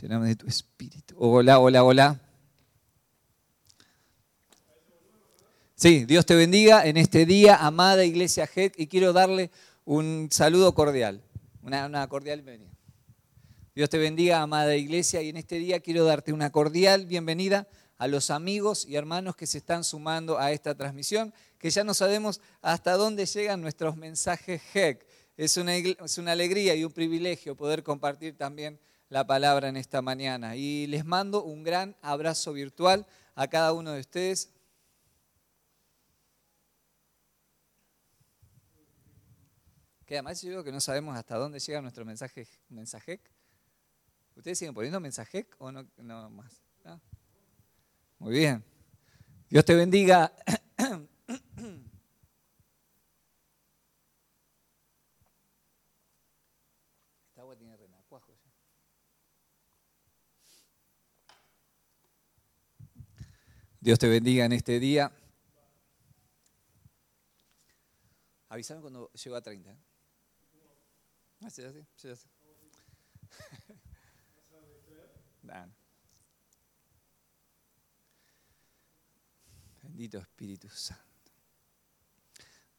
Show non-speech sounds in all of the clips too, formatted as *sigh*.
Llename de tu espíritu. Hola, hola, hola. Sí, Dios te bendiga en este día, amada Iglesia Head, y quiero darle un saludo cordial, una, cordial bienvenida. Dios te bendiga, amada Iglesia, y en este día quiero darte una cordial bienvenida a los amigos y hermanos que se están sumando a esta transmisión, que ya no sabemos hasta dónde llegan nuestros mensajes HEC. Es una, es una alegría y un privilegio poder compartir también la palabra en esta mañana. Y les mando un gran abrazo virtual a cada uno de ustedes. Que además yo digo que no sabemos hasta dónde llega nuestro mensaje, mensaje. ¿Ustedes siguen poniendo mensaje o no, no más? Muy bien. Dios te bendiga. *clears throat* Dios te bendiga en este día. Avísame cuando llego a 30. ¿eh? Ah. *laughs* Bendito Espíritu Santo.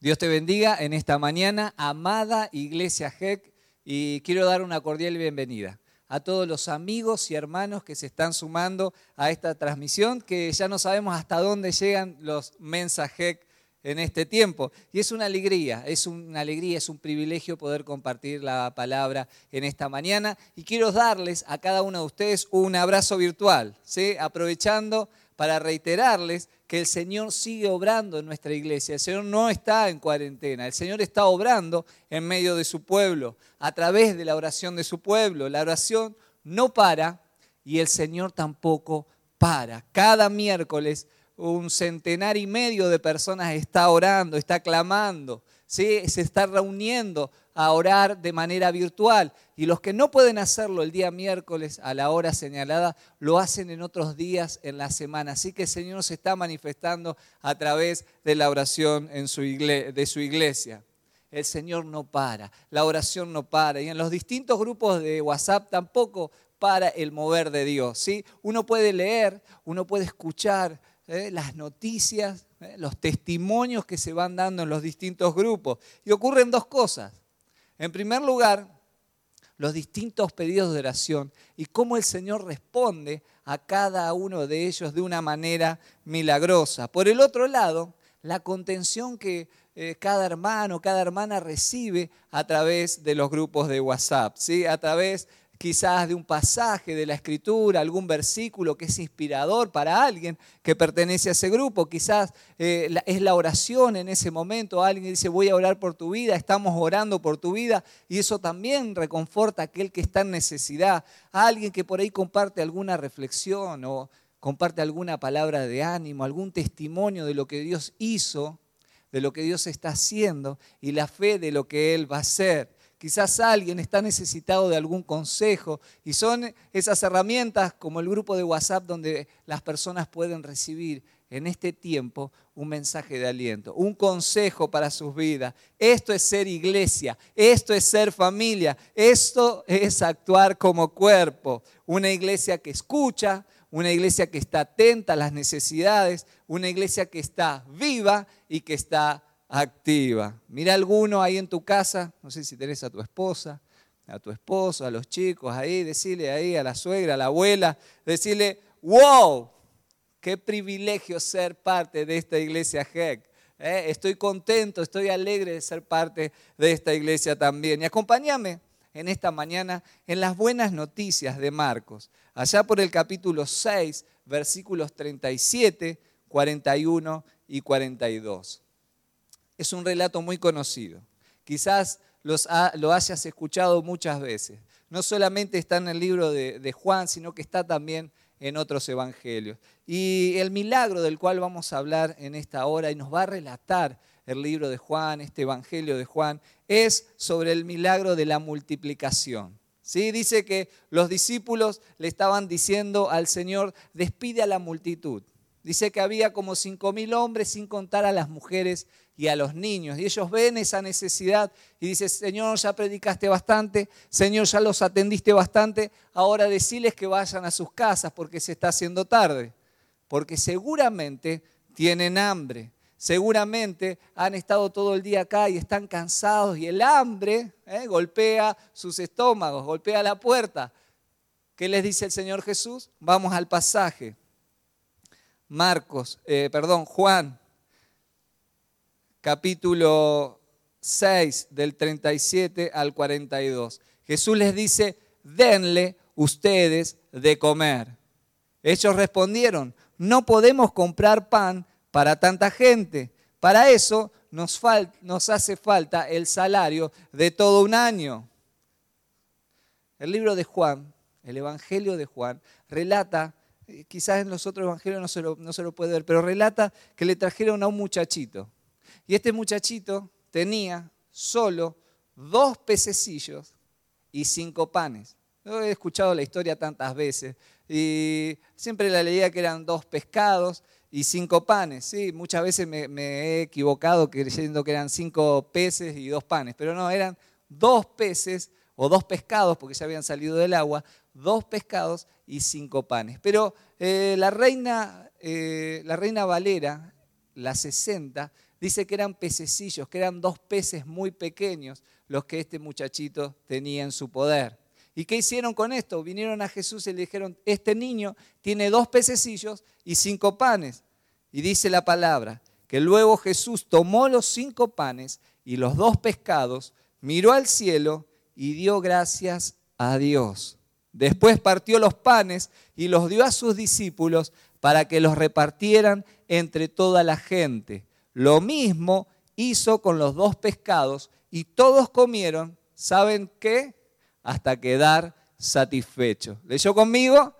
Dios te bendiga en esta mañana, amada Iglesia JEC, y quiero dar una cordial bienvenida a todos los amigos y hermanos que se están sumando a esta transmisión, que ya no sabemos hasta dónde llegan los mensajes en este tiempo. Y es una alegría, es una alegría, es un privilegio poder compartir la palabra en esta mañana. Y quiero darles a cada uno de ustedes un abrazo virtual, ¿sí? aprovechando para reiterarles que el Señor sigue obrando en nuestra iglesia. El Señor no está en cuarentena, el Señor está obrando en medio de su pueblo, a través de la oración de su pueblo. La oración no para y el Señor tampoco para. Cada miércoles un centenar y medio de personas está orando, está clamando, se está reuniendo a orar de manera virtual. Y los que no pueden hacerlo el día miércoles a la hora señalada, lo hacen en otros días en la semana. Así que el Señor se está manifestando a través de la oración en su de su iglesia. El Señor no para, la oración no para. Y en los distintos grupos de WhatsApp tampoco para el mover de Dios. ¿sí? Uno puede leer, uno puede escuchar, ¿eh? las noticias, ¿eh? los testimonios que se van dando en los distintos grupos. Y ocurren dos cosas. En primer lugar, los distintos pedidos de oración y cómo el Señor responde a cada uno de ellos de una manera milagrosa. Por el otro lado, la contención que eh, cada hermano, cada hermana recibe a través de los grupos de WhatsApp, ¿sí? a través quizás de un pasaje de la escritura, algún versículo que es inspirador para alguien que pertenece a ese grupo. Quizás eh, es la oración en ese momento. Alguien dice, voy a orar por tu vida, estamos orando por tu vida. Y eso también reconforta a aquel que está en necesidad. A alguien que por ahí comparte alguna reflexión o comparte alguna palabra de ánimo, algún testimonio de lo que Dios hizo, de lo que Dios está haciendo y la fe de lo que Él va a hacer. Quizás alguien está necesitado de algún consejo y son esas herramientas como el grupo de WhatsApp donde las personas pueden recibir en este tiempo un mensaje de aliento, un consejo para sus vidas. Esto es ser iglesia, esto es ser familia, esto es actuar como cuerpo. Una iglesia que escucha, una iglesia que está atenta a las necesidades, una iglesia que está viva y que está activa. Mira alguno ahí en tu casa, no sé si tenés a tu esposa, a tu esposo, a los chicos ahí, decirle ahí a la suegra, a la abuela, decirle, wow, qué privilegio ser parte de esta iglesia HEC. ¿eh? Estoy contento, estoy alegre de ser parte de esta iglesia también. Y acompáñame en esta mañana en las buenas noticias de Marcos, allá por el capítulo 6, versículos 37, 41 y 42 es un relato muy conocido. Quizás lo hayas escuchado muchas veces. No solamente está en el libro de, de Juan, sino que está también en otros evangelios. Y el milagro del cual vamos a hablar en esta hora y nos va a relatar el libro de Juan, este evangelio de Juan, es sobre el milagro de la multiplicación. ¿Sí? Dice que los discípulos le estaban diciendo al Señor, despide a la multitud. Dice que había como cinco mil hombres sin contar a las mujeres y a los niños. Y ellos ven esa necesidad y dicen, Señor, ya predicaste bastante, Señor, ya los atendiste bastante, ahora deciles que vayan a sus casas porque se está haciendo tarde. Porque seguramente tienen hambre, seguramente han estado todo el día acá y están cansados y el hambre eh, golpea sus estómagos, golpea la puerta. ¿Qué les dice el Señor Jesús? Vamos al pasaje. Marcos, eh, perdón, Juan capítulo 6 del 37 al 42. Jesús les dice, denle ustedes de comer. Ellos respondieron, no podemos comprar pan para tanta gente. Para eso nos, hace falta el salario de todo un año. El libro de Juan, el Evangelio de Juan, relata, quizás en los otros evangelios no se, lo, no se lo puede ver, pero relata que le trajeron a un muchachito y este muchachito tenía solo dos pececillos y cinco panes. He escuchado la historia tantas veces y siempre la leía que eran dos pescados y cinco panes. Sí, muchas veces me, he equivocado creyendo que eran cinco peces y dos panes, pero no, eran dos peces o dos pescados, porque ya habían salido del agua, dos pescados y cinco panes. Pero eh, la, reina, eh, la reina Valera, la 60, dice que eran pececillos, que eran dos peces muy pequeños los que este muchachito tenía en su poder. ¿Y qué hicieron con esto? Vinieron a Jesús y le dijeron, este niño tiene dos pececillos y cinco panes. Y dice la palabra, que luego Jesús tomó los cinco panes y los dos pescados, miró al cielo y dio gracias a Dios. Después partió los panes y los dio a sus discípulos para que los repartieran entre toda la gente. Lo mismo hizo con los dos pescados y todos comieron, ¿saben qué? Hasta quedar satisfechos. ¿Leyó conmigo?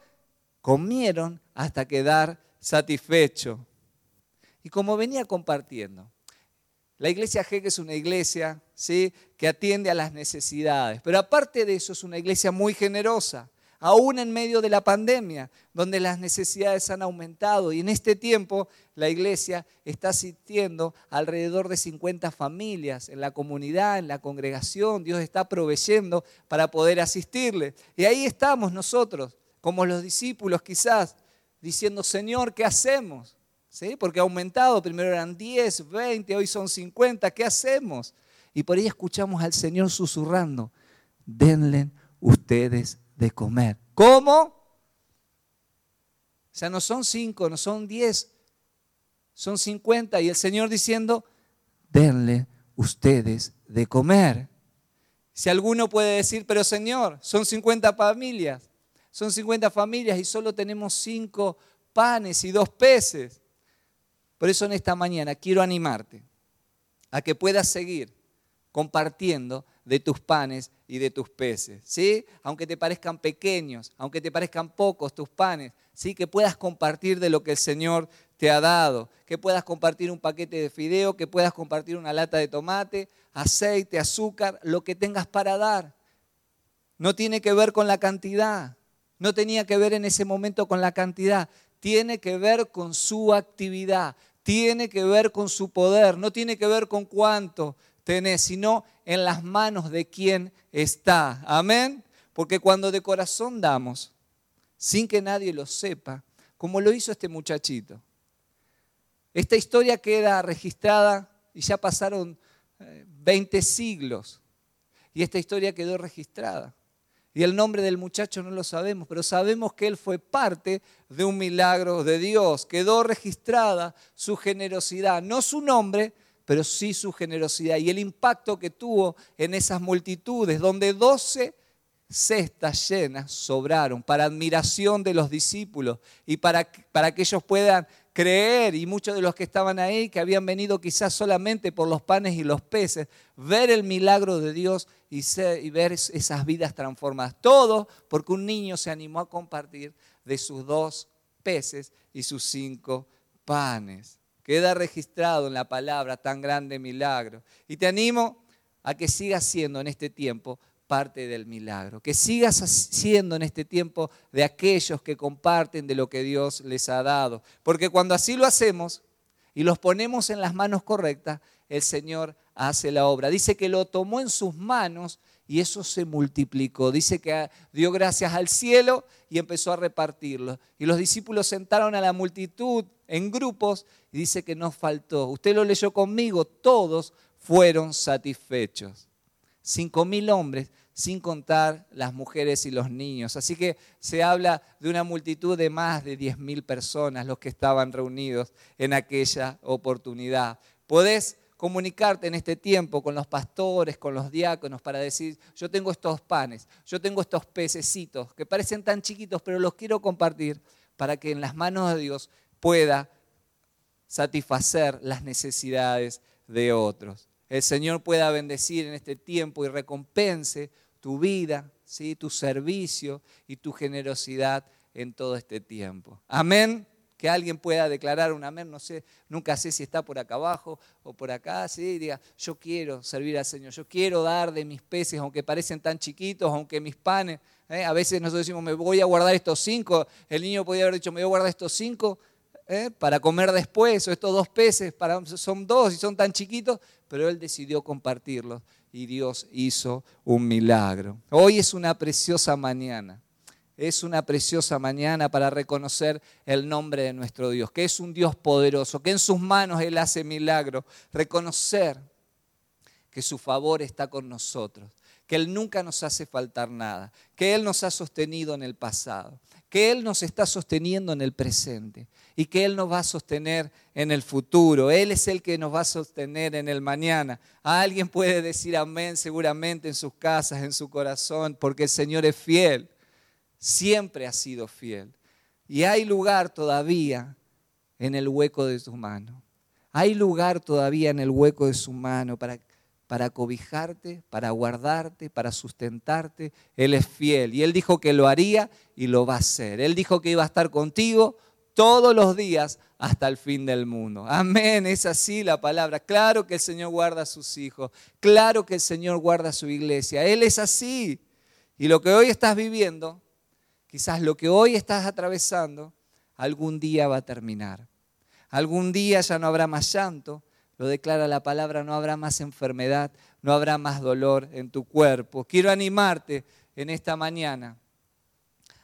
Comieron hasta quedar satisfechos. Y como venía compartiendo, la iglesia G es una iglesia ¿sí? que atiende a las necesidades, pero aparte de eso es una iglesia muy generosa aún en medio de la pandemia, donde las necesidades han aumentado. Y en este tiempo la iglesia está asistiendo alrededor de 50 familias en la comunidad, en la congregación. Dios está proveyendo para poder asistirle. Y ahí estamos nosotros, como los discípulos quizás, diciendo, Señor, ¿qué hacemos? ¿Sí? Porque ha aumentado, primero eran 10, 20, hoy son 50, ¿qué hacemos? Y por ahí escuchamos al Señor susurrando, denle ustedes de comer. ¿Cómo? O sea, no son cinco, no son diez, son cincuenta. Y el Señor diciendo, denle ustedes de comer. Si alguno puede decir, pero Señor, son cincuenta familias, son cincuenta familias y solo tenemos cinco panes y dos peces. Por eso en esta mañana quiero animarte a que puedas seguir compartiendo de tus panes y de tus peces, ¿sí? Aunque te parezcan pequeños, aunque te parezcan pocos tus panes, ¿sí? Que puedas compartir de lo que el Señor te ha dado, que puedas compartir un paquete de fideo, que puedas compartir una lata de tomate, aceite, azúcar, lo que tengas para dar. No tiene que ver con la cantidad, no tenía que ver en ese momento con la cantidad, tiene que ver con su actividad, tiene que ver con su poder, no tiene que ver con cuánto, tenés, sino en las manos de quien está. Amén. Porque cuando de corazón damos, sin que nadie lo sepa, como lo hizo este muchachito, esta historia queda registrada y ya pasaron 20 eh, siglos y esta historia quedó registrada. Y el nombre del muchacho no lo sabemos, pero sabemos que él fue parte de un milagro de Dios. Quedó registrada su generosidad, no su nombre, pero sí su generosidad y el impacto que tuvo en esas multitudes, donde doce cestas llenas sobraron para admiración de los discípulos y para, para que ellos puedan creer y muchos de los que estaban ahí, que habían venido quizás solamente por los panes y los peces, ver el milagro de Dios y, y ver esas vidas transformadas. Todo porque un niño se animó a compartir de sus dos peces y sus cinco panes. Queda registrado en la palabra tan grande milagro. Y te animo a que sigas siendo en este tiempo parte del milagro. Que sigas siendo en este tiempo de aquellos que comparten de lo que Dios les ha dado. Porque cuando así lo hacemos y los ponemos en las manos correctas, el Señor hace la obra. Dice que lo tomó en sus manos y eso se multiplicó. Dice que dio gracias al cielo y empezó a repartirlo. Y los discípulos sentaron a la multitud en grupos y dice que no faltó. Usted lo leyó conmigo, todos fueron satisfechos. Cinco mil hombres, sin contar las mujeres y los niños. Así que se habla de una multitud de más de diez mil personas los que estaban reunidos en aquella oportunidad. Podés comunicarte en este tiempo con los pastores, con los diáconos, para decir, yo tengo estos panes, yo tengo estos pececitos que parecen tan chiquitos, pero los quiero compartir para que en las manos de Dios pueda satisfacer las necesidades de otros. El Señor pueda bendecir en este tiempo y recompense tu vida, ¿sí? tu servicio y tu generosidad en todo este tiempo. Amén que alguien pueda declarar un amén, no sé, nunca sé si está por acá abajo o por acá, sí, diga, yo quiero servir al Señor, yo quiero dar de mis peces, aunque parecen tan chiquitos, aunque mis panes, ¿eh? a veces nosotros decimos, me voy a guardar estos cinco, el niño podía haber dicho, me voy a guardar estos cinco ¿eh? para comer después, o estos dos peces, son dos y son tan chiquitos, pero él decidió compartirlos y Dios hizo un milagro. Hoy es una preciosa mañana es una preciosa mañana para reconocer el nombre de nuestro Dios, que es un Dios poderoso, que en sus manos Él hace milagros. Reconocer que su favor está con nosotros, que Él nunca nos hace faltar nada, que Él nos ha sostenido en el pasado, que Él nos está sosteniendo en el presente y que Él nos va a sostener en el futuro. Él es el que nos va a sostener en el mañana. Alguien puede decir amén seguramente en sus casas, en su corazón, porque el Señor es fiel siempre ha sido fiel. Y hay lugar todavía en el hueco de su mano. Hay lugar todavía en el hueco de su mano para, para cobijarte, para guardarte, para sustentarte. Él es fiel. Y Él dijo que lo haría y lo va a hacer. Él dijo que iba a estar contigo todos los días hasta el fin del mundo. Amén, es así la palabra. Claro que el Señor guarda a sus hijos. Claro que el Señor guarda a su iglesia. Él es así. Y lo que hoy estás viviendo Quizás lo que hoy estás atravesando algún día va a terminar. Algún día ya no habrá más llanto, lo declara la palabra, no habrá más enfermedad, no habrá más dolor en tu cuerpo. Quiero animarte en esta mañana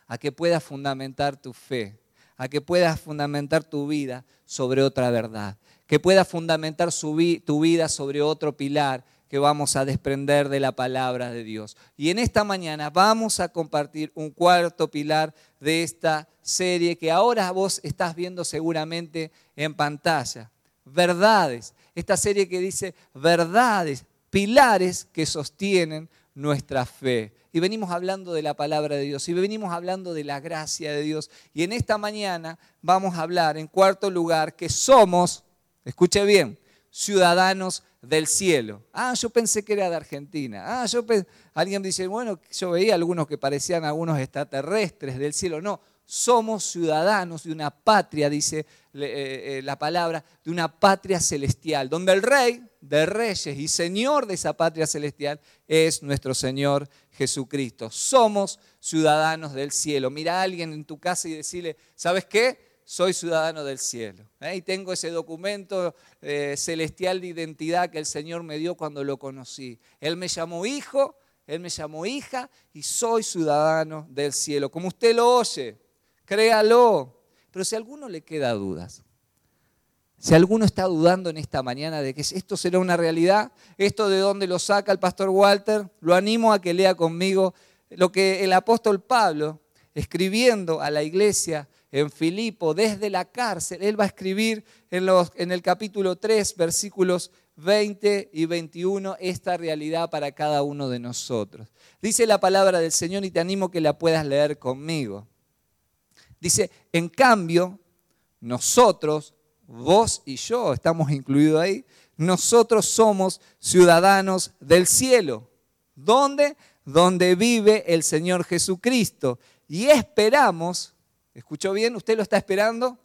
a que puedas fundamentar tu fe, a que puedas fundamentar tu vida sobre otra verdad, que puedas fundamentar tu vida sobre otro pilar que vamos a desprender de la palabra de Dios. Y en esta mañana vamos a compartir un cuarto pilar de esta serie que ahora vos estás viendo seguramente en pantalla. Verdades. Esta serie que dice verdades, pilares que sostienen nuestra fe. Y venimos hablando de la palabra de Dios y venimos hablando de la gracia de Dios. Y en esta mañana vamos a hablar en cuarto lugar que somos, escuche bien, ciudadanos del cielo. Ah, yo pensé que era de Argentina. Ah, yo alguien dice, bueno, yo veía algunos que parecían algunos extraterrestres del cielo. No, somos ciudadanos de una patria, dice eh, eh, la palabra, de una patria celestial, donde el rey de reyes y señor de esa patria celestial es nuestro Señor Jesucristo. Somos ciudadanos del cielo. Mira a alguien en tu casa y decirle, ¿sabes qué? soy ciudadano del cielo. ¿eh? Y tengo ese documento eh, celestial de identidad que el Señor me dio cuando lo conocí. Él me llamó hijo, Él me llamó hija y soy ciudadano del cielo. Como usted lo oye, créalo. Pero si a alguno le queda dudas, si alguno está dudando en esta mañana de que esto será una realidad, esto de dónde lo saca el pastor Walter, lo animo a que lea conmigo lo que el apóstol Pablo, escribiendo a la iglesia en Filipo desde la cárcel. Él va a escribir en, los, en el capítulo 3, versículos 20 y 21, esta realidad para cada uno de nosotros. Dice la palabra del Señor y te animo que la puedas leer conmigo. Dice, en cambio, nosotros, vos y yo, estamos incluidos ahí, nosotros somos ciudadanos del cielo. ¿Dónde? Donde vive el Señor Jesucristo. Y esperamos ¿Escuchó bien? ¿Usted lo está esperando?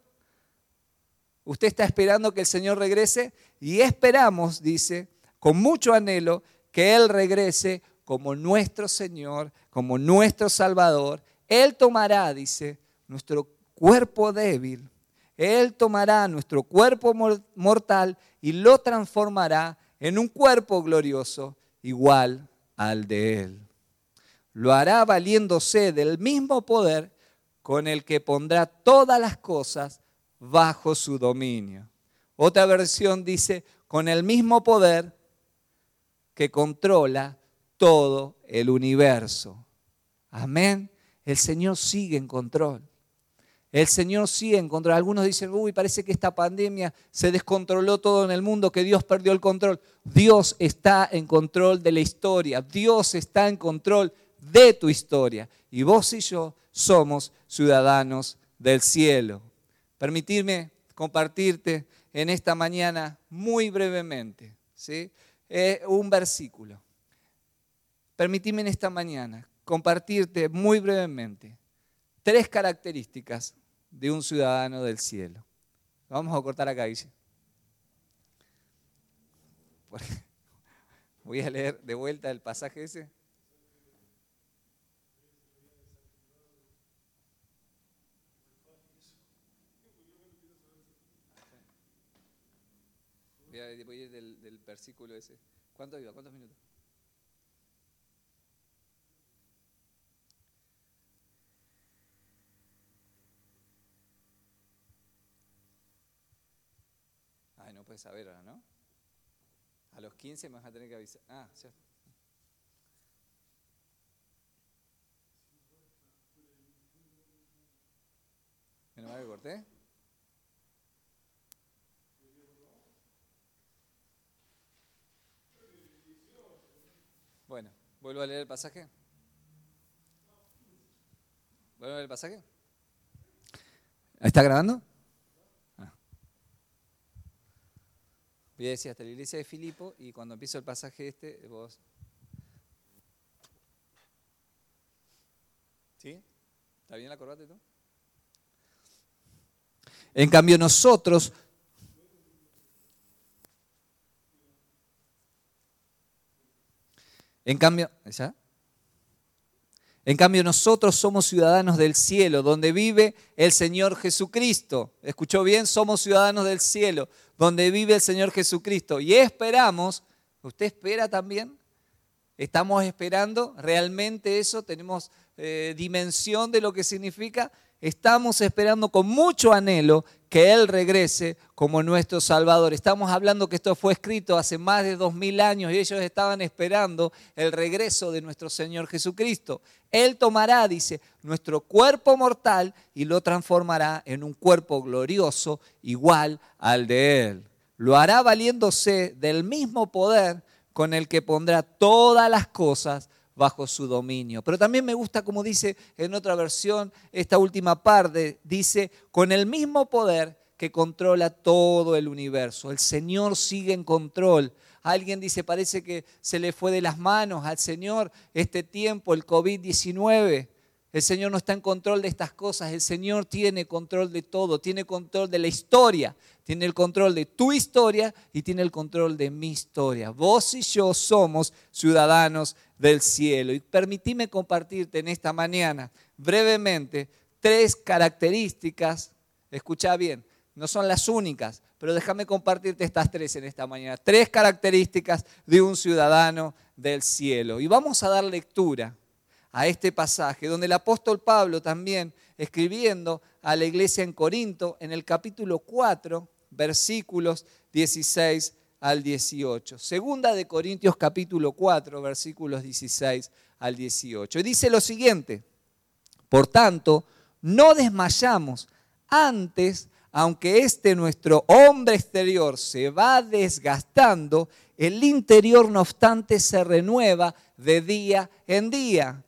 Usted está esperando que el Señor regrese y esperamos, dice, con mucho anhelo, que Él regrese como nuestro Señor, como nuestro Salvador. Él tomará, dice, nuestro cuerpo débil. Él tomará nuestro cuerpo mortal y lo transformará en un cuerpo glorioso igual al de Él. Lo hará valiéndose del mismo poder con el que pondrá todas las cosas bajo su dominio. Otra versión dice, con el mismo poder que controla todo el universo. Amén. El Señor sigue en control. El Señor sigue en control. Algunos dicen, uy, parece que esta pandemia se descontroló todo en el mundo, que Dios perdió el control. Dios está en control de la historia. Dios está en control de tu historia. Y vos y yo somos ciudadanos del cielo. Permitirme compartirte en esta mañana muy brevemente ¿sí? Eh, un versículo. Permitime en esta mañana compartirte muy brevemente tres características de un ciudadano del cielo. Vamos a cortar acá, dice. *laughs* Voy a leer de vuelta el pasaje ese. voy a ir del, del versículo ese. ¿Cuánto iba? ¿Cuántos minutos? Ay, no puedes saber ahora, ¿no? A los 15 me vas a tener que avisar. Ah, cierto. ¿Me lo que corté? Bueno, vuelvo a leer el pasaje. ¿Vuelvo a leer el pasaje? ¿Está grabando? Voy a decir hasta la iglesia de Filipo y cuando empiezo el pasaje este, vos... ¿Sí? ¿Está bien la corbata y todo? En cambio nosotros En cambio, En cambio, nosotros somos ciudadanos del cielo, donde vive el Señor Jesucristo. ¿Escuchó bien? Somos ciudadanos del cielo, donde vive el Señor Jesucristo. Y esperamos, ¿usted espera también? ¿Estamos esperando realmente eso? ¿Tenemos eh, dimensión de lo que significa? Estamos esperando con mucho anhelo que Él regrese como nuestro Salvador. Estamos hablando que esto fue escrito hace más de dos mil años y ellos estaban esperando el regreso de nuestro Señor Jesucristo. Él tomará, dice, nuestro cuerpo mortal y lo transformará en un cuerpo glorioso igual al de Él. Lo hará valiéndose del mismo poder con el que pondrá todas las cosas bajo su dominio. Pero también me gusta como dice en otra versión, esta última parte, dice, con el mismo poder que controla todo el universo. El Señor sigue en control. Alguien dice, parece que se le fue de las manos al Señor este tiempo, el COVID-19. El Señor no está en control de estas cosas, el Señor tiene control de todo, tiene control de la historia, tiene el control de tu historia y tiene el control de mi historia. Vos y yo somos ciudadanos del cielo. Y permitime compartirte en esta mañana brevemente tres características, escucha bien, no son las únicas, pero déjame compartirte estas tres en esta mañana, tres características de un ciudadano del cielo. Y vamos a dar lectura a este pasaje, donde el apóstol Pablo también, escribiendo a la iglesia en Corinto, en el capítulo 4, versículos 16 al 18. Segunda de Corintios capítulo 4, versículos 16 al 18. Y dice lo siguiente, por tanto, no desmayamos antes, aunque este nuestro hombre exterior se va desgastando, el interior no obstante se renueva de día en día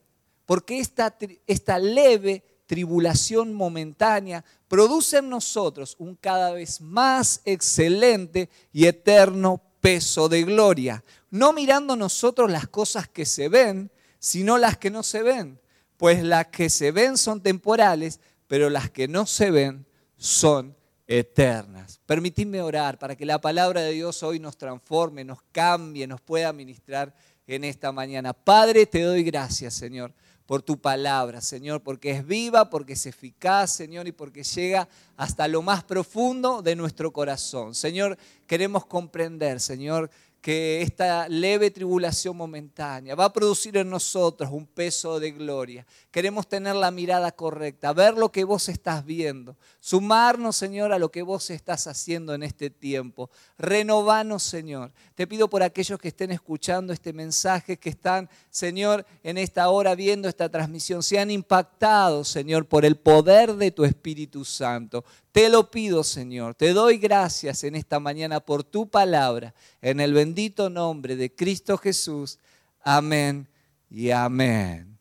porque esta, esta leve tribulación momentánea produce en nosotros un cada vez más excelente y eterno peso de gloria, no mirando nosotros las cosas que se ven, sino las que no se ven, pues las que se ven son temporales, pero las que no se ven son eternas. Permitidme orar para que la palabra de Dios hoy nos transforme, nos cambie, nos pueda ministrar en esta mañana. Padre, te doy gracias, Señor, por tu palabra, Señor, porque es viva, porque es eficaz, Señor, y porque llega hasta lo más profundo de nuestro corazón. Señor, queremos comprender, Señor, que esta leve tribulación momentánea va a producir en nosotros un peso de gloria. Queremos tener la mirada correcta, ver lo que vos estás viendo, sumarnos, Señor, a lo que vos estás haciendo en este tiempo. Renovanos, Señor. Te pido por aquellos que estén escuchando este mensaje, que están, Señor, en esta hora viendo esta transmisión, sean impactados, Señor, por el poder de tu Espíritu Santo. Te lo pido, Señor. Te doy gracias en esta mañana por tu palabra. En el bendito nombre de Cristo Jesús. Amén y amén.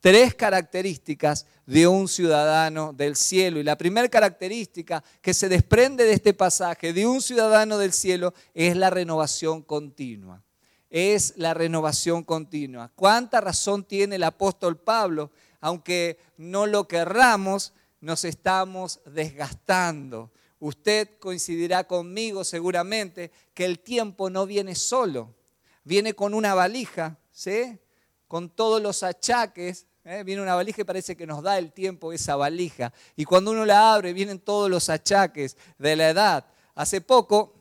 Tres características de un ciudadano del cielo. Y la primera característica que se desprende de este pasaje de un ciudadano del cielo es la renovación continua. Es la renovación continua. ¿Cuánta razón tiene el apóstol Pablo? Aunque no lo querramos, nos estamos desgastando. Usted coincidirá conmigo seguramente que el tiempo no viene solo, viene con una valija, ¿sí? con todos los achaques. ¿eh? Viene una valija y parece que nos da el tiempo esa valija. Y cuando uno la abre, vienen todos los achaques de la edad. Hace poco,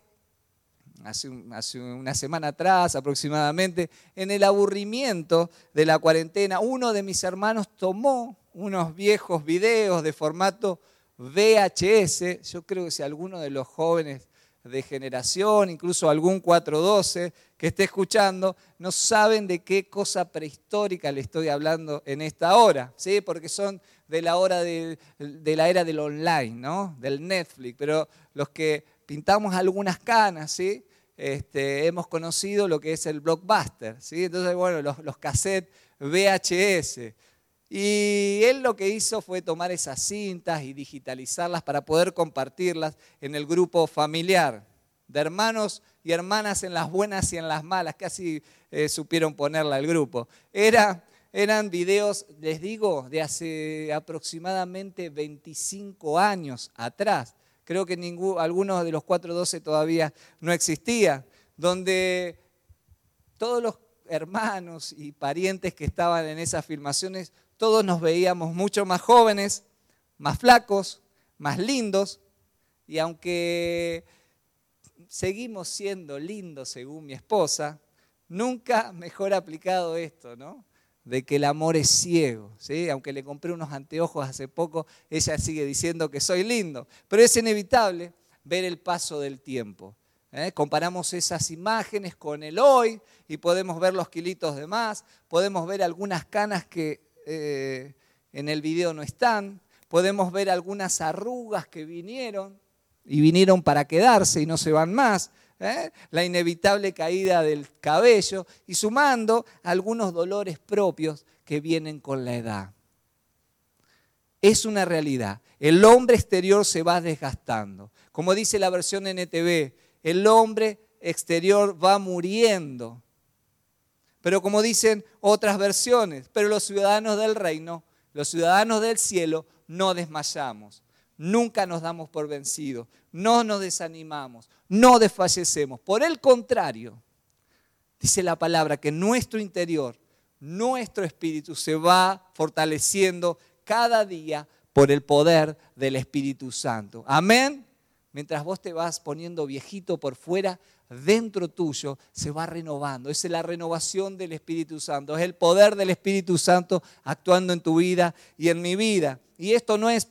hace, hace una semana atrás aproximadamente, en el aburrimiento de la cuarentena, uno de mis hermanos tomó unos viejos videos de formato VHS. Yo creo que si alguno de los jóvenes de generación, incluso algún 412 que esté escuchando, no saben de qué cosa prehistórica le estoy hablando en esta hora, ¿sí? porque son de la hora de, la era del online, ¿no? del Netflix, pero los que pintamos algunas canas, ¿sí? Este, hemos conocido lo que es el blockbuster, ¿sí? entonces bueno, los, los cassettes VHS, y él lo que hizo fue tomar esas cintas y digitalizarlas para poder compartirlas en el grupo familiar, de hermanos y hermanas en las buenas y en las malas, casi eh, supieron ponerla al grupo. Era, eran videos, les digo, de hace aproximadamente 25 años atrás. Creo que ninguno, algunos de los 412 todavía no existía, donde todos los hermanos y parientes que estaban en esas filmaciones todos nos veíamos mucho más jóvenes, más flacos, más lindos, y aunque seguimos siendo lindos según mi esposa, nunca mejor aplicado esto, ¿no? De que el amor es ciego, ¿sí? Aunque le compré unos anteojos hace poco, ella sigue diciendo que soy lindo, pero es inevitable ver el paso del tiempo. ¿eh? Comparamos esas imágenes con el hoy y podemos ver los kilitos de más, podemos ver algunas canas que eh, en el video no están. Podemos ver algunas arrugas que vinieron y vinieron para quedarse y no se van más. ¿eh? La inevitable caída del cabello y sumando algunos dolores propios que vienen con la edad. Es una realidad. El hombre exterior se va desgastando. Como dice la versión NTV, el hombre exterior va muriendo pero como dicen otras versiones, pero los ciudadanos del reino, los ciudadanos del cielo, no desmayamos, nunca nos damos por vencidos, no nos desanimamos, no desfallecemos. Por el contrario, dice la palabra que nuestro interior, nuestro espíritu se va fortaleciendo cada día por el poder del Espíritu Santo. Amén. Mientras vos te vas poniendo viejito por fuera, dentro tuyo se va renovando. Es la renovación del Espíritu Santo, es el poder del Espíritu Santo actuando en tu vida y en mi vida. Y esto no es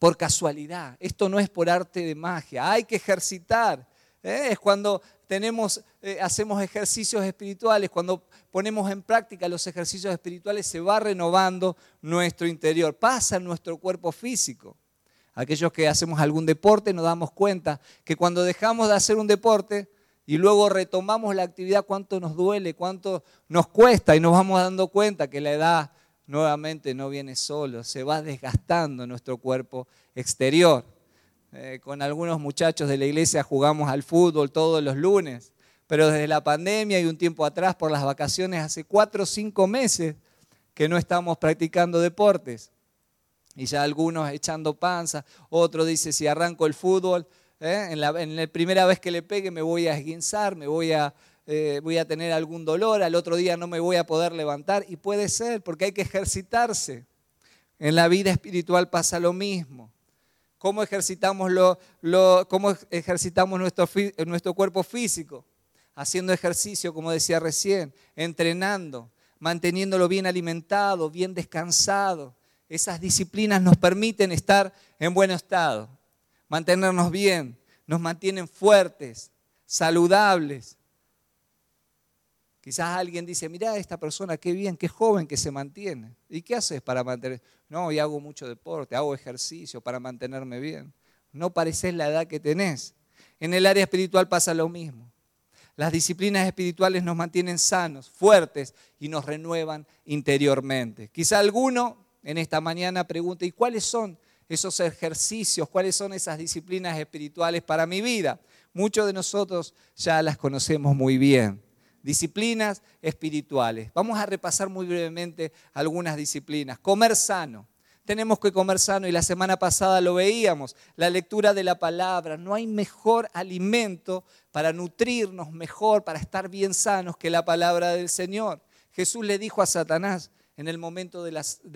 por casualidad, esto no es por arte de magia, hay que ejercitar. ¿eh? Es cuando tenemos, eh, hacemos ejercicios espirituales, cuando ponemos en práctica los ejercicios espirituales, se va renovando nuestro interior, pasa en nuestro cuerpo físico. Aquellos que hacemos algún deporte nos damos cuenta que cuando dejamos de hacer un deporte y luego retomamos la actividad, cuánto nos duele, cuánto nos cuesta y nos vamos dando cuenta que la edad nuevamente no viene solo, se va desgastando nuestro cuerpo exterior. Eh, con algunos muchachos de la iglesia jugamos al fútbol todos los lunes, pero desde la pandemia y un tiempo atrás por las vacaciones, hace cuatro o cinco meses que no estamos practicando deportes. Y ya algunos echando panza, otro dice, si arranco el fútbol, ¿eh? en, la, primera vez que le pegue me voy a esguinzar, me voy a, eh, voy a tener algún dolor, al otro día no me voy a poder levantar. Y puede ser, porque hay que ejercitarse. En la vida espiritual pasa lo mismo. ¿Cómo ejercitamos, lo, cómo ejercitamos nuestro, nuestro cuerpo físico? Haciendo ejercicio, como decía recién, entrenando, manteniéndolo bien alimentado, bien descansado. Esas disciplinas nos permiten estar en buen estado, mantenernos bien, nos mantienen fuertes, saludables. Quizás alguien dice, mira esta persona, qué bien, qué joven que se mantiene. ¿Y qué haces para mantener? No, y hago mucho deporte, hago ejercicio para mantenerme bien. No pareces la edad que tenés. En el área espiritual pasa lo mismo. Las disciplinas espirituales nos mantienen sanos, fuertes y nos renuevan interiormente. Quizá alguno en esta mañana pregunte, ¿y cuáles son esos ejercicios, cuáles son esas disciplinas espirituales para mi vida? Muchos de nosotros ya las conocemos muy bien. Disciplinas espirituales. Vamos a repasar muy brevemente algunas disciplinas. Comer sano tenemos que comer sano y la semana pasada lo veíamos, la lectura de la palabra. No hay mejor alimento para nutrirnos mejor, para estar bien sanos que la palabra del Señor. Jesús le dijo a Satanás en el momento de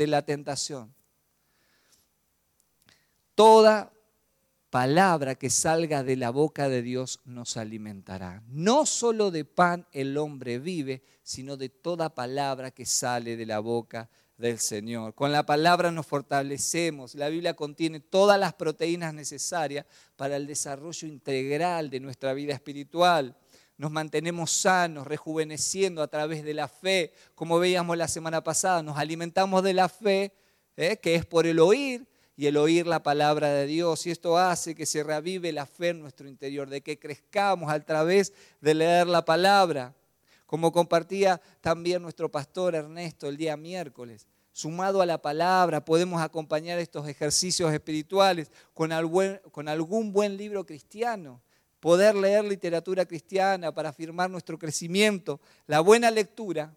la, tentación, toda palabra que salga de la boca de Dios nos alimentará. No solo de pan el hombre vive, sino de toda palabra que sale de la boca del Señor. Con la palabra nos fortalecemos. La Biblia contiene todas las proteínas necesarias para el desarrollo integral de nuestra vida espiritual. Nos mantenemos sanos, rejuveneciendo a través de la fe. Como veíamos la semana pasada, nos alimentamos de la fe, ¿eh? que es por el oír y el oír la palabra de Dios. Y esto hace que se reavive la fe en nuestro interior, de que crezcamos a través de leer la palabra. Como compartía también nuestro pastor Ernesto el día miércoles, sumado a la palabra, podemos acompañar estos ejercicios espirituales con, algún buen libro cristiano, poder leer literatura cristiana para afirmar nuestro crecimiento. La buena lectura,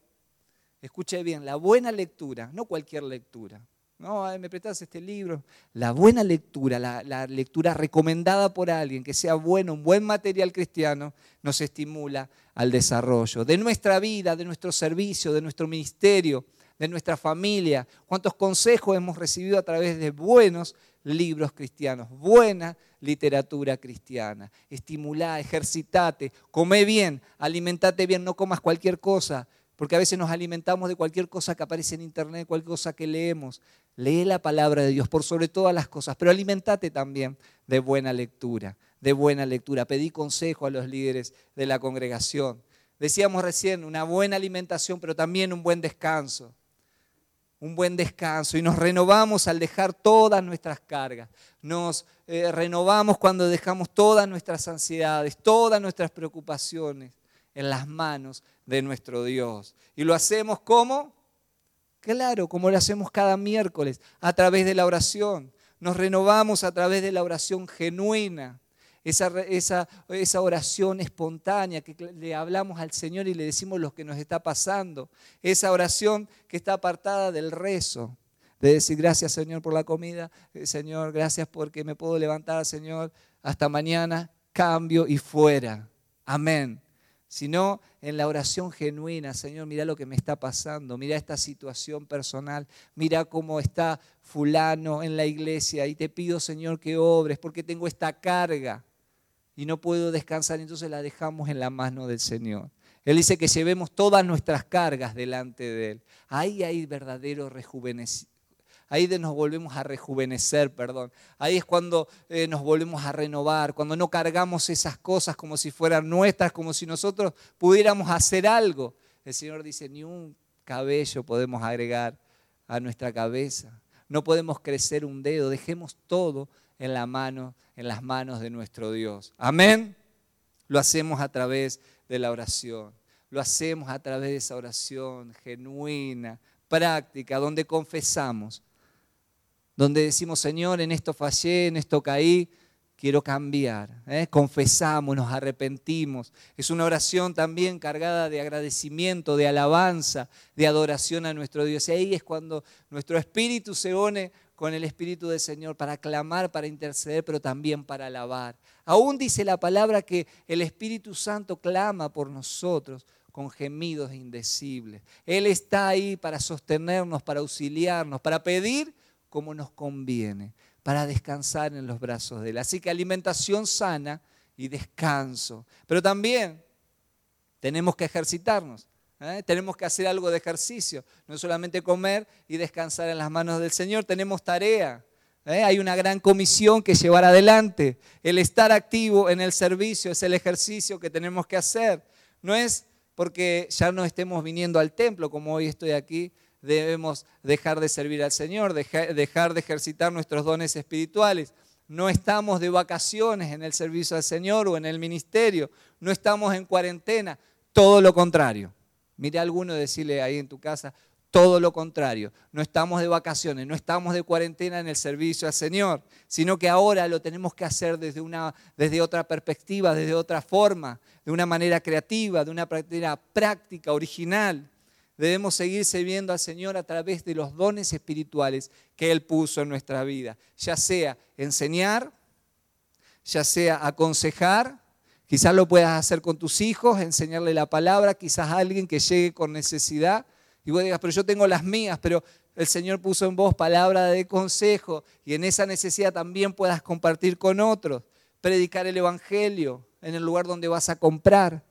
escuche bien, la buena lectura, no cualquier lectura. No, me prestas este libro. La buena lectura, la, la, lectura recomendada por alguien, que sea bueno, un buen material cristiano, nos estimula al desarrollo de nuestra vida, de nuestro servicio, de nuestro ministerio, de nuestra familia. Cuántos consejos hemos recibido a través de buenos libros cristianos, buena literatura cristiana. Estimulá, ejercitate, come bien, alimentate bien, no comas cualquier cosa porque a veces nos alimentamos de cualquier cosa que aparece en internet, cualquier cosa que leemos. Lee la palabra de Dios por sobre todas las cosas, pero alimentate también de buena lectura, de buena lectura. Pedí consejo a los líderes de la congregación. Decíamos recién, una buena alimentación, pero también un buen descanso. Un buen descanso y nos renovamos al dejar todas nuestras cargas. Nos eh, renovamos cuando dejamos todas nuestras ansiedades, todas nuestras preocupaciones en las manos de nuestro Dios. Y lo hacemos como, claro, como lo hacemos cada miércoles, a través de la oración. Nos renovamos a través de la oración genuina, esa, esa, esa, oración espontánea que le hablamos al Señor y le decimos lo que nos está pasando, esa oración que está apartada del rezo, de decir gracias Señor por la comida, eh, Señor, gracias porque me puedo levantar, Señor, hasta mañana, cambio y fuera. Amén. Sino en la oración genuina, Señor, mira lo que me está pasando, mira esta situación personal, mira cómo está fulano en la iglesia y te pido, Señor, que obres porque tengo esta carga y no puedo descansar, entonces la dejamos en la mano del Señor. Él dice que llevemos todas nuestras cargas delante de Él. Ahí hay verdadero rejuvenecimiento ahí nos volvemos a rejuvenecer, perdón. Ahí es cuando eh, nos volvemos a renovar, cuando no cargamos esas cosas como si fueran nuestras, como si nosotros pudiéramos hacer algo. El Señor dice, ni un cabello podemos agregar a nuestra cabeza. No podemos crecer un dedo, dejemos todo en en las manos de nuestro Dios. Amén. Lo hacemos a través de la oración. Lo hacemos a través de esa oración genuina, práctica, donde confesamos donde decimos, Señor, en esto fallé, en esto caí, quiero cambiar. ¿eh? Confesamos, nos arrepentimos. Es una oración también cargada de agradecimiento, de alabanza, de adoración a nuestro Dios. Y ahí es cuando nuestro espíritu se une con el Espíritu del Señor para clamar, para interceder, pero también para alabar. Aún dice la palabra que el Espíritu Santo clama por nosotros con gemidos indecibles. Él está ahí para sostenernos, para auxiliarnos, para pedir como nos conviene, para descansar en los brazos de Él. Así que alimentación sana y descanso. Pero también tenemos que ejercitarnos. ¿Eh? Tenemos que hacer algo de ejercicio, no solamente comer y descansar en las manos del Señor, tenemos tarea. ¿eh? Hay una gran comisión que llevar adelante. El estar activo en el servicio es el ejercicio que tenemos que hacer. No es porque ya no estemos viniendo al templo como hoy estoy aquí, debemos dejar de servir al Señor, dejar de ejercitar nuestros dones espirituales. No estamos de vacaciones en el servicio al Señor o en el ministerio, no estamos en cuarentena, todo lo contrario. Mire a alguno decirle ahí en tu casa, todo lo contrario. No estamos de vacaciones, no estamos de cuarentena en el servicio al Señor, sino que ahora lo tenemos que hacer desde, una, desde otra perspectiva, desde otra forma, de una manera creativa, de una manera práctica, original. Debemos seguir sirviendo al Señor a través de los dones espirituales que Él puso en nuestra vida, ya sea enseñar, ya sea aconsejar, Quizás lo puedas hacer con tus hijos, enseñarle la palabra, quizás a alguien que llegue con necesidad. Y vos digas, pero yo tengo las mías, pero el Señor puso en vos palabra de consejo y en esa necesidad también puedas compartir con otros. Predicar el Evangelio en el lugar donde vas a comprar.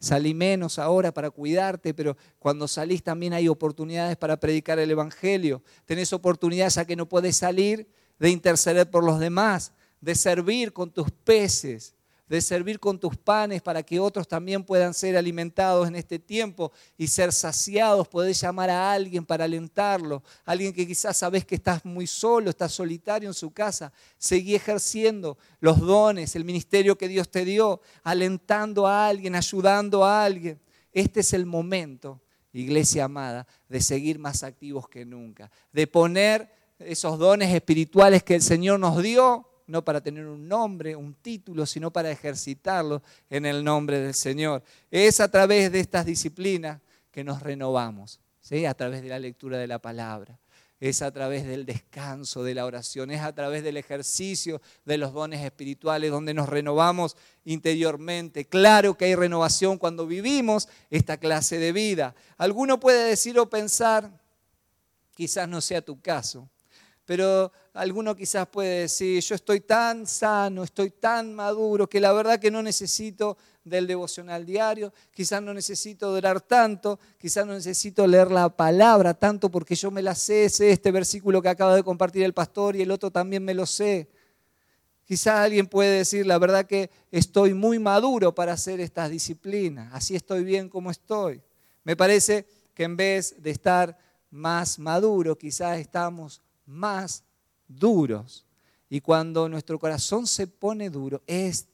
Salí menos ahora para cuidarte, pero cuando salís también hay oportunidades para predicar el Evangelio. Tenés oportunidades a que no puedes salir de interceder por los demás, de servir con tus peces, de servir con tus panes para que otros también puedan ser alimentados en este tiempo y ser saciados. Podés llamar a alguien para alentarlo, alguien que quizás sabes que estás muy solo, estás solitario en su casa. Seguí ejerciendo los dones, el ministerio que Dios te dio, alentando a alguien, ayudando a alguien. Este es el momento, iglesia amada, de seguir más activos que nunca, de poner esos dones espirituales que el Señor nos dio no para tener un nombre, un título, sino para ejercitarlo en el nombre del Señor. Es a través de estas disciplinas que nos renovamos, ¿sí? a través de la lectura de la palabra, es a través del descanso, de la oración, es a través del ejercicio de los dones espirituales donde nos renovamos interiormente. Claro que hay renovación cuando vivimos esta clase de vida. Alguno puede decir o pensar, quizás no sea tu caso, pero alguno quizás puede decir, yo estoy tan sano, estoy tan maduro, que la verdad que no necesito del devocional diario, quizás no necesito orar tanto, quizás no necesito leer la palabra tanto porque yo me la sé, sé este versículo que acaba de compartir el pastor y el otro también me lo sé. Quizás alguien puede decir, la verdad que estoy muy maduro para hacer estas disciplinas, así estoy bien como estoy. Me parece que en vez de estar más maduro, quizás estamos más duros. Y cuando nuestro corazón se pone duro, es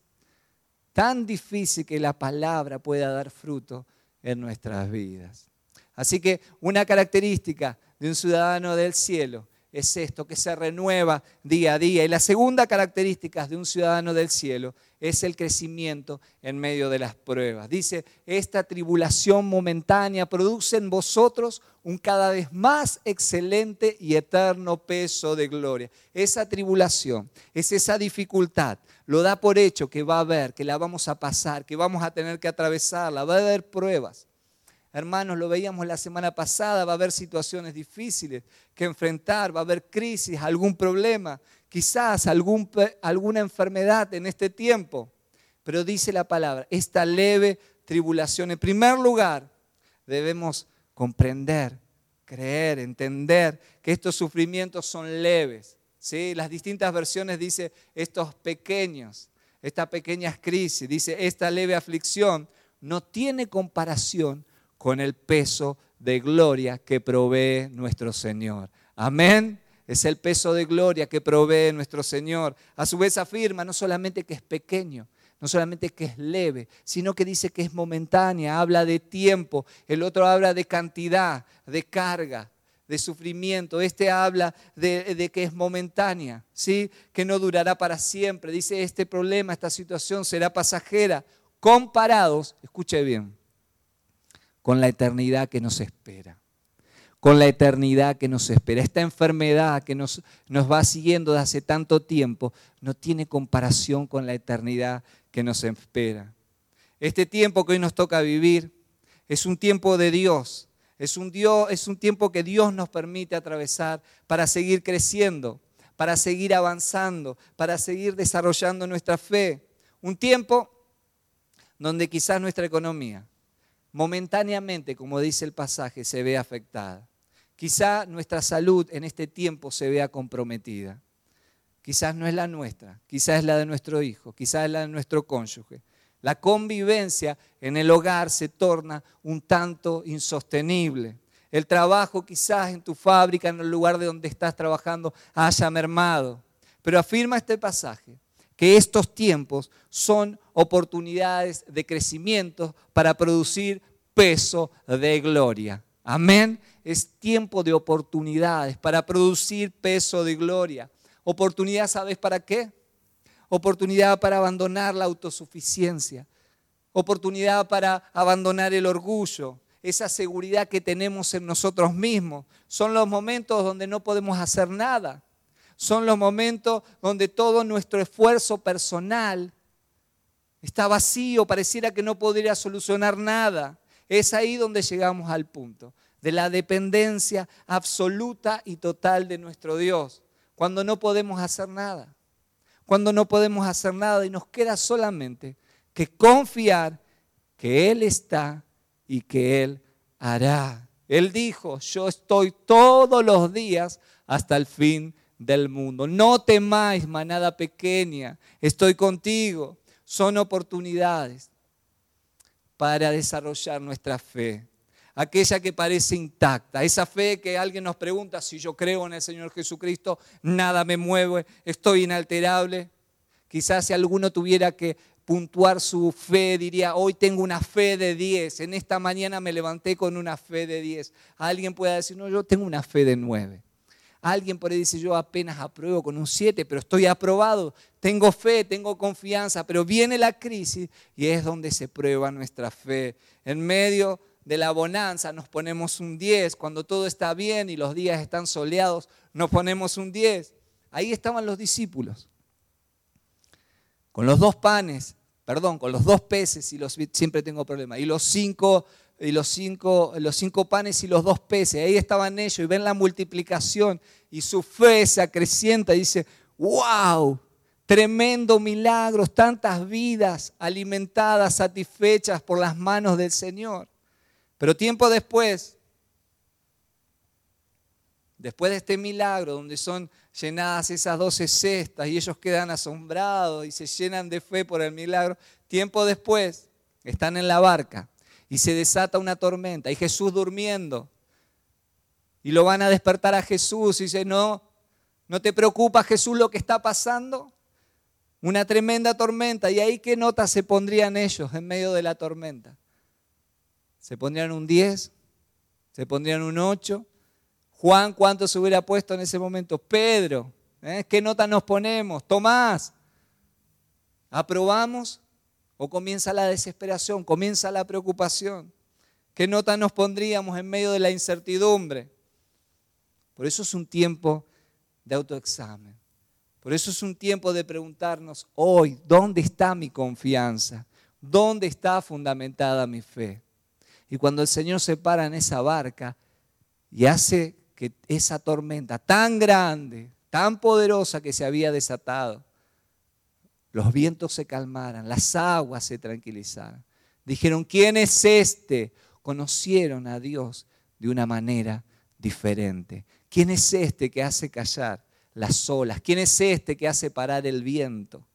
tan difícil que la palabra pueda dar fruto en nuestras vidas. Así que una característica de un ciudadano del cielo es esto, que se renueva día a día. Y la segunda característica de un ciudadano del cielo es el crecimiento en medio de las pruebas. Dice, esta tribulación momentánea produce en vosotros un cada vez más excelente y eterno peso de gloria. Esa tribulación, es esa dificultad, lo da por hecho que va a haber, que la vamos a pasar, que vamos a tener que atravesarla, va a haber pruebas. Hermanos, lo veíamos la semana pasada, va a haber situaciones difíciles que enfrentar, va a haber crisis, algún problema, quizás alguna enfermedad en este tiempo. Pero dice la palabra, esta leve tribulación, en primer lugar, debemos comprender, creer, entender que estos sufrimientos son leves. ¿sí? Las distintas versiones dice estos pequeños, estas pequeñas crisis, dice esta leve aflicción no tiene comparación con el peso de gloria que provee nuestro Señor. Amén. Es el peso de gloria que provee nuestro Señor. A su vez afirma no solamente que es pequeño, no solamente que es leve, sino que dice que es momentánea, habla de tiempo, el otro habla de cantidad, de carga, de sufrimiento, este habla de, que es momentánea, ¿sí? que no durará para siempre. Dice, este problema, esta situación será pasajera, comparados, escuche bien, con la eternidad que nos espera. con la eternidad que nos espera. Esta enfermedad que nos, nos va siguiendo desde hace tanto tiempo no tiene comparación con la eternidad que nos espera. Este tiempo que hoy nos toca vivir es un tiempo de Dios. Es un, Dios, es un tiempo que Dios nos permite atravesar para seguir creciendo, para seguir avanzando, para seguir desarrollando nuestra fe. Un tiempo donde quizás nuestra economía, momentáneamente, como dice el pasaje, se ve afectada. Quizá nuestra salud en este tiempo se vea comprometida. Quizás no es la nuestra, quizás es la de nuestro hijo, quizás es la de nuestro cónyuge. La convivencia en el hogar se torna un tanto insostenible. El trabajo quizás en tu fábrica, en el lugar de donde estás trabajando, haya mermado. Pero afirma este pasaje que estos tiempos son oportunidades de crecimiento para producir peso de gloria. Amén. Es tiempo de oportunidades para producir peso de gloria. Oportunidad, ¿sabes para qué? Oportunidad para abandonar la autosuficiencia. Oportunidad para abandonar el orgullo, esa seguridad que tenemos en nosotros mismos. Son los momentos donde no podemos hacer nada. Son los momentos donde todo nuestro esfuerzo personal está vacío, pareciera que no podría solucionar nada. Es ahí donde llegamos al punto de la dependencia absoluta y total de nuestro Dios, cuando no podemos hacer nada, cuando no podemos hacer nada y nos queda solamente que confiar que Él está y que Él hará. Él dijo, yo estoy todos los días hasta el fin del mundo. No temáis, manada pequeña, estoy contigo. Son oportunidades para desarrollar nuestra fe. Aquella que parece intacta, esa fe que alguien nos pregunta si yo creo en el Señor Jesucristo, nada me mueve, estoy inalterable. Quizás si alguno tuviera que puntuar su fe, diría, hoy tengo una fe de 10, en esta mañana me levanté con una fe de 10. Alguien puede decir, no, yo tengo una fe de 9. Alguien por ahí dice, yo apenas apruebo con un 7, pero estoy aprobado, tengo fe, tengo confianza, pero viene la crisis y es donde se prueba nuestra fe. En medio de la bonanza nos ponemos un 10, cuando todo está bien y los días están soleados, nos ponemos un 10. Ahí estaban los discípulos, con los dos panes, perdón, con los dos peces y los, siempre tengo problemas, y los cinco y los cinco, los cinco panes y los dos peces. Ahí estaban ellos y ven la multiplicación y su fe se acrecienta y dice, wow, tremendo milagros, tantas vidas alimentadas, satisfechas por las manos del Señor. Pero tiempo después, después de este milagro donde son llenadas esas doce cestas y ellos quedan asombrados y se llenan de fe por el milagro, tiempo después están en la barca y se desata una tormenta y Jesús durmiendo. Y lo van a despertar a Jesús y dice, no, no te preocupa Jesús lo que está pasando. Una tremenda tormenta. ¿Y ahí qué notas se pondrían ellos en medio de la tormenta? ¿Se pondrían un 10? ¿Se pondrían un 8? Juan, ¿cuánto se hubiera puesto en ese momento? Pedro, ¿eh? ¿qué nota nos ponemos? Tomás, ¿aprobamos? O comienza la desesperación, comienza la preocupación. ¿Qué nota nos pondríamos en medio de la incertidumbre? Por eso es un tiempo de autoexamen. Por eso es un tiempo de preguntarnos hoy, ¿dónde está mi confianza? ¿Dónde está fundamentada mi fe? Y cuando el Señor se para en esa barca y hace que esa tormenta tan grande, tan poderosa que se había desatado, los vientos se calmaran, las aguas se tranquilizaran. Dijeron, ¿quién es este? Conocieron a Dios de una manera diferente. ¿Quién es este que hace callar las olas? ¿Quién es este que hace parar el viento?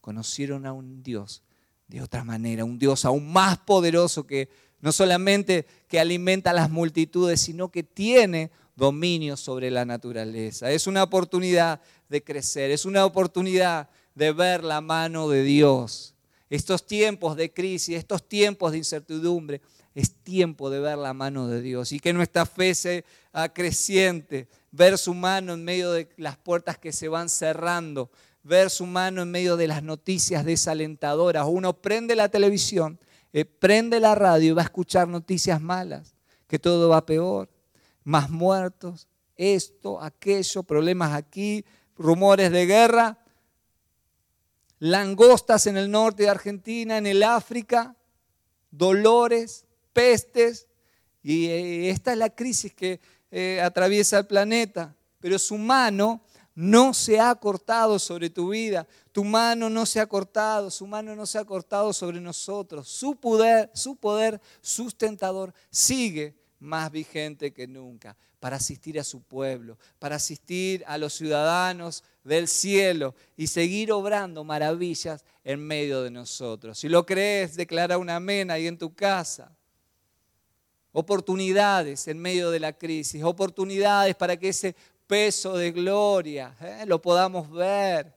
Conocieron a un Dios de otra manera, un Dios aún más poderoso que no solamente que alimenta a las multitudes, sino que tiene dominio sobre la naturaleza. Es una oportunidad de crecer, es una oportunidad de ver la mano de Dios. Estos tiempos de crisis, estos tiempos de incertidumbre, es tiempo de ver la mano de Dios y que nuestra fe sea creciente, ver su mano en medio de las puertas que se van cerrando, ver su mano en medio de las noticias desalentadoras. Uno prende la televisión, eh, prende la radio y va a escuchar noticias malas, que todo va peor, más muertos, esto, aquello, problemas aquí, rumores de guerra, langostas en el norte de Argentina, en el África, dolores, pestes, y eh, esta es la crisis que eh, atraviesa el planeta, pero su mano no se ha cortado sobre tu vida, tu mano no se ha cortado, su mano no se ha cortado sobre nosotros, su poder, su poder sustentador sigue más vigente que nunca para asistir a su pueblo, para asistir a los ciudadanos del cielo y seguir obrando maravillas en medio de nosotros. Si lo crees, declara un amén ahí en tu casa. Oportunidades en medio de la crisis, oportunidades para que ese peso de gloria ¿eh? lo podamos ver,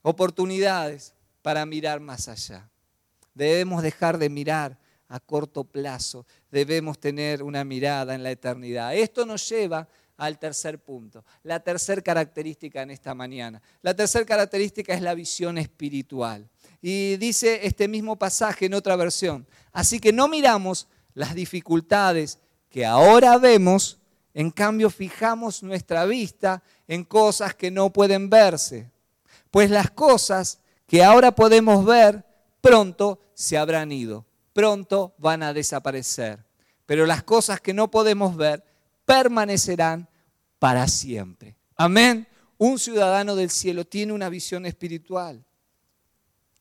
oportunidades para mirar más allá. Debemos dejar de mirar a corto plazo, debemos tener una mirada en la eternidad. Esto nos lleva al tercer punto, la tercera característica en esta mañana. La tercera característica es la visión espiritual. Y dice este mismo pasaje en otra versión. Así que no miramos las dificultades que ahora vemos, en cambio fijamos nuestra vista en cosas que no pueden verse. Pues las cosas que ahora podemos ver pronto se habrán ido pronto van a desaparecer. Pero las cosas que no podemos ver permanecerán para siempre. Amén. Un ciudadano del cielo tiene una visión espiritual.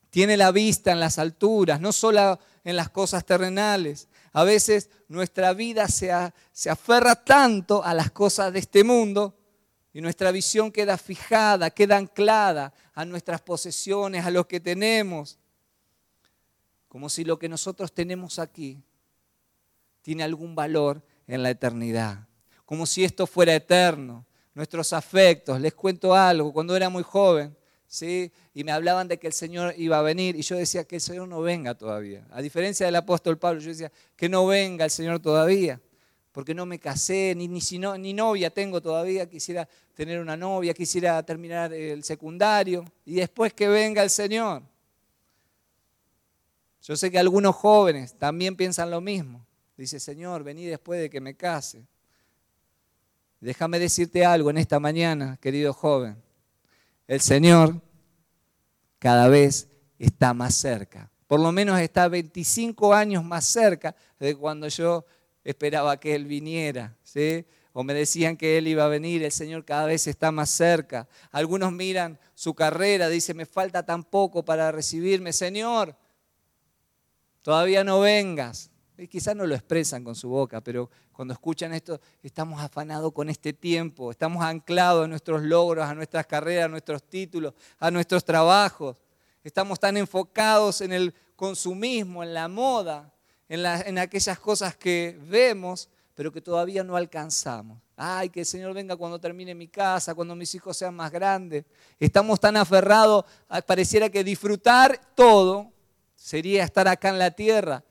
Tiene la vista en las alturas, no solo en las cosas terrenales. A veces nuestra vida se, se aferra tanto a las cosas de este mundo y nuestra visión queda fijada, queda anclada a nuestras posesiones, a lo que tenemos como si lo que nosotros tenemos aquí tiene algún valor en la eternidad, como si esto fuera eterno, nuestros afectos. Les cuento algo, cuando era muy joven, ¿sí? y me hablaban de que el Señor iba a venir, y yo decía que el Señor no venga todavía. A diferencia del apóstol Pablo, yo decía que no venga el Señor todavía, porque no me casé, ni, ni, ni novia tengo todavía, quisiera tener una novia, quisiera terminar el secundario, y después que venga el Señor. Yo sé que algunos jóvenes también piensan lo mismo. Dice, Señor, vení después de que me case. Déjame decirte algo en esta mañana, querido joven. El Señor cada vez está más cerca. Por lo menos está 25 años más cerca de cuando yo esperaba que Él viniera. ¿sí? O me decían que Él iba a venir. El Señor cada vez está más cerca. Algunos miran su carrera, dicen, me falta tan poco para recibirme. Señor, todavía no vengas. Y quizás no lo expresan con su boca, pero cuando escuchan esto, estamos afanados con este tiempo, estamos anclados a nuestros logros, a nuestras carreras, a nuestros títulos, a nuestros trabajos. Estamos tan enfocados en el consumismo, en la moda, en, en aquellas cosas que vemos, pero que todavía no alcanzamos. Ay, que el Señor venga cuando termine mi casa, cuando mis hijos sean más grandes. Estamos tan aferrados, pareciera que disfrutar todo, sería estar acá en la tierra.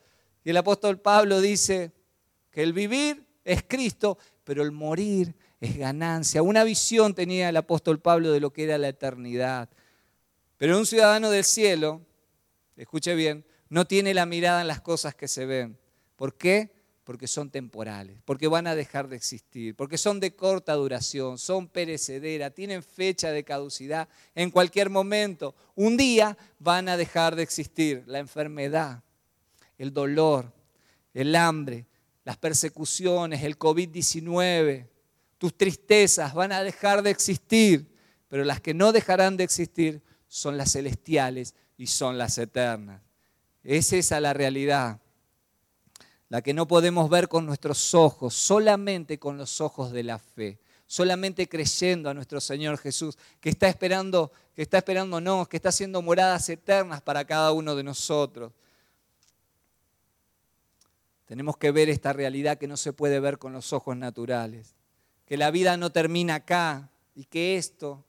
Y el apóstol Pablo dice que el vivir es Cristo, pero el morir es ganancia. Una visión tenía el apóstol Pablo de lo que era la eternidad. Pero un ciudadano del cielo, escuche bien, no tiene la mirada en las cosas que se ven. ¿Por qué? Porque son temporales, porque van a dejar de existir, porque son de corta duración, son perecederas, tienen fecha de caducidad en cualquier momento. Un día van a dejar de existir. La enfermedad, el dolor, el hambre, las persecuciones, el COVID-19, tus tristezas van a dejar de existir, pero las que no dejarán de existir son las celestiales y son las eternas. Es esa la realidad la que no podemos ver con nuestros ojos, solamente con los ojos de la fe, solamente creyendo a nuestro Señor Jesús, que está esperando, que está esperándonos, que está haciendo moradas eternas para cada uno de nosotros. Tenemos que ver esta realidad que no se puede ver con los ojos naturales, que la vida no termina acá y que esto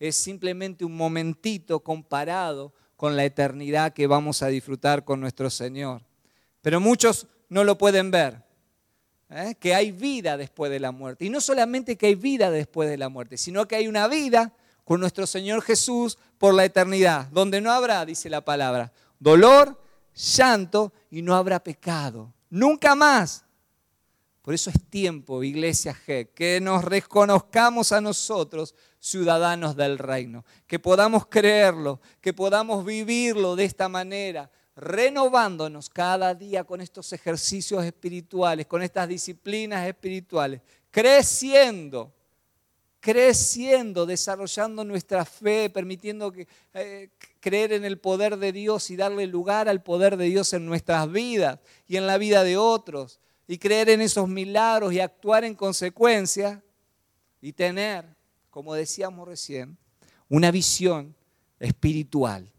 es simplemente un momentito comparado con la eternidad que vamos a disfrutar con nuestro Señor. Pero muchos no lo pueden ver. ¿eh? Que hay vida después de la muerte. Y no solamente que hay vida después de la muerte, sino que hay una vida con nuestro Señor Jesús por la eternidad, donde no habrá, dice la palabra, dolor, llanto y no habrá pecado. Nunca más. Por eso es tiempo, iglesia G, que nos reconozcamos a nosotros ciudadanos del reino, que podamos creerlo, que podamos vivirlo de esta manera, renovándonos cada día con estos ejercicios espirituales, con estas disciplinas espirituales, creciendo, creciendo, desarrollando nuestra fe, permitiendo que, eh, creer en el poder de Dios y darle lugar al poder de Dios en nuestras vidas y en la vida de otros, y creer en esos milagros y actuar en consecuencia y tener, como decíamos recién, una visión espiritual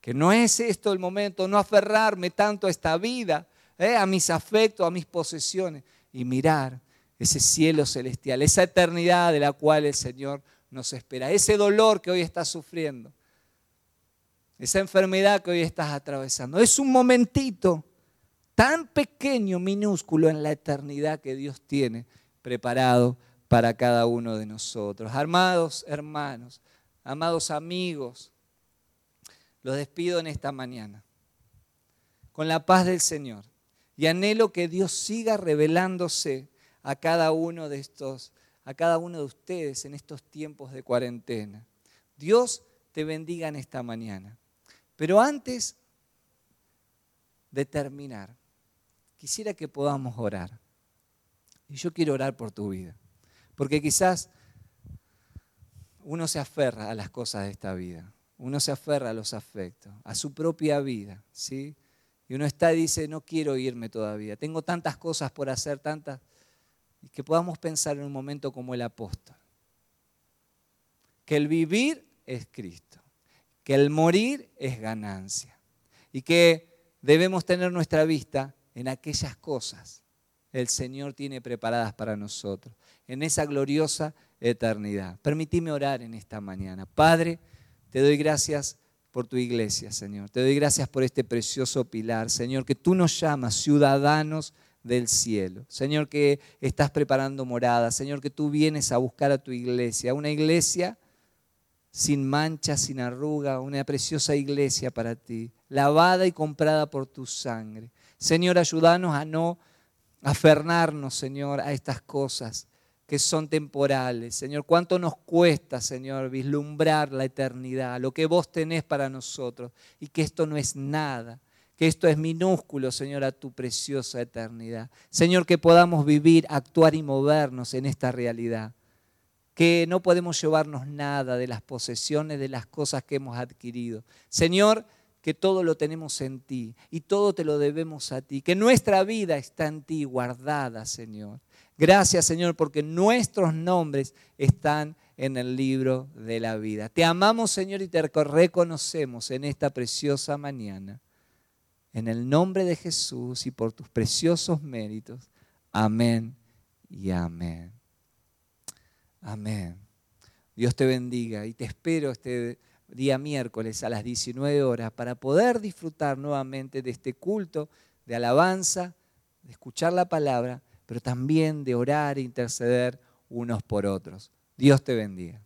que no es esto el momento, no aferrarme tanto a esta vida, eh, a mis afectos, a mis posesiones, y mirar ese cielo celestial, esa eternidad de la cual el Señor nos espera, ese dolor que hoy estás sufriendo, esa enfermedad que hoy estás atravesando. Es un momentito tan pequeño, minúsculo en la eternidad que Dios tiene preparado para cada uno de nosotros. Amados hermanos, amados amigos, los despido en esta mañana con la paz del Señor y anhelo que Dios siga revelándose a cada uno de estos, a cada uno de ustedes en estos tiempos de cuarentena. Dios te bendiga en esta mañana. Pero antes de terminar, quisiera que podamos orar. Y yo quiero orar por tu vida. Porque quizás uno se aferra a las cosas de esta vida uno se aferra a los afectos, a su propia vida, ¿sí? Y uno está y dice, no quiero irme todavía, tengo tantas cosas por hacer, tantas, y que podamos pensar en un momento como el apóstol, que el vivir es Cristo, que el morir es ganancia, y que debemos tener nuestra vista en aquellas cosas el Señor tiene preparadas para nosotros, en esa gloriosa eternidad. Permitime orar en esta mañana. Padre, te doy gracias por tu iglesia, Señor. Te doy gracias por este precioso pilar, Señor, que tú nos llamas ciudadanos del cielo. Señor, que estás preparando morada. Señor, que tú vienes a buscar a tu iglesia, una iglesia sin mancha, sin arruga, una preciosa iglesia para ti, lavada y comprada por tu sangre. Señor, ayúdanos a no aferrarnos, Señor, a estas cosas, que son temporales. Señor, cuánto nos cuesta, Señor, vislumbrar la eternidad, lo que vos tenés para nosotros, y que esto no es nada, que esto es minúsculo, Señor, a tu preciosa eternidad. Señor, que podamos vivir, actuar y movernos en esta realidad. Que no podemos llevarnos nada de las posesiones, de las cosas que hemos adquirido. Señor, que todo lo tenemos en ti y todo te lo debemos a ti, que nuestra vida está en ti guardada, Señor. Gracias, Señor, porque nuestros nombres están en el libro de la vida. Te amamos, Señor, y te reconocemos en esta preciosa mañana. En el nombre de Jesús y por tus preciosos méritos. Amén y amén. Amén. Dios te bendiga y te espero este día miércoles a las 19 horas para poder disfrutar nuevamente de este culto de alabanza, de escuchar la palabra pero también de orar e interceder unos por otros. Dios te bendiga.